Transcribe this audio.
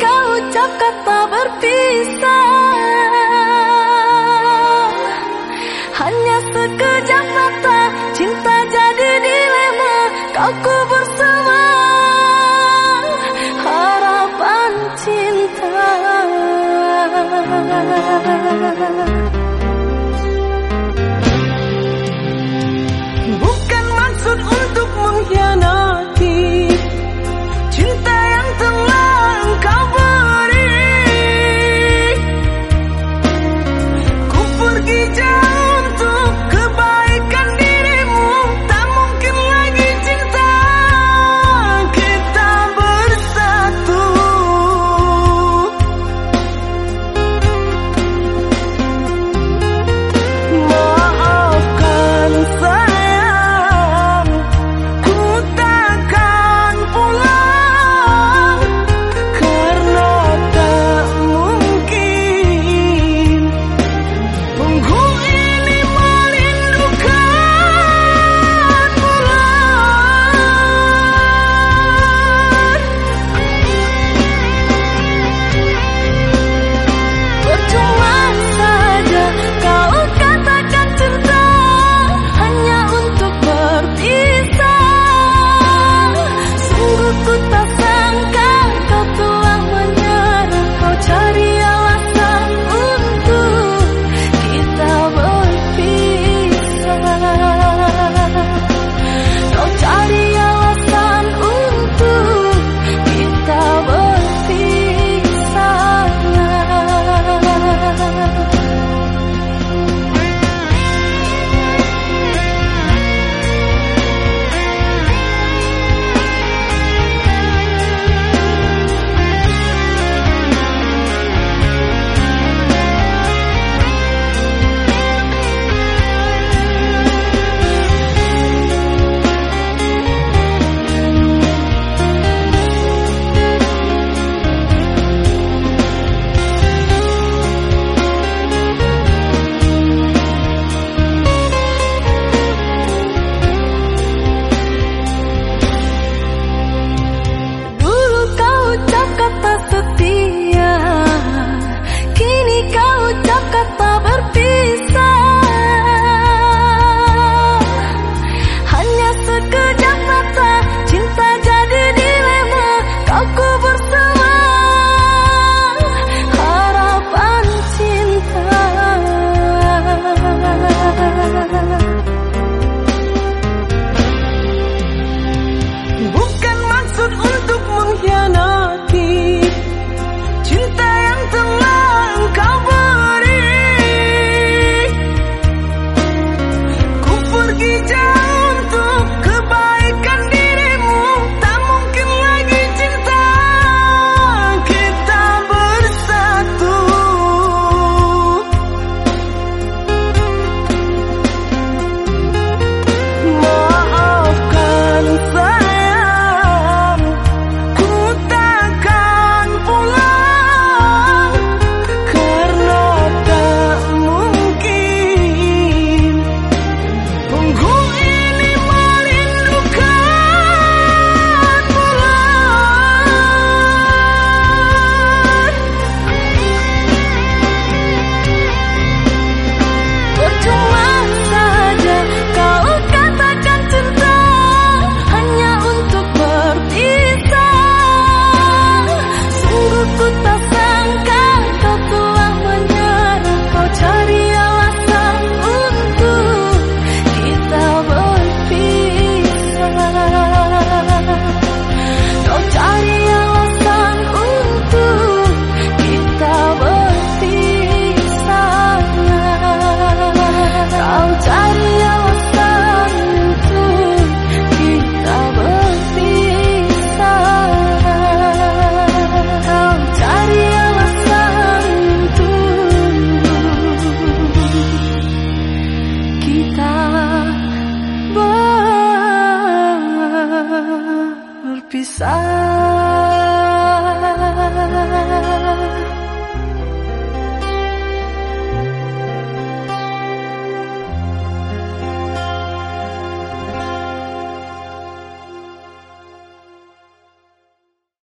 kau ucap kata berpisah Hanya sekejap mata cinta jadi dilema. Kau kubur berpisah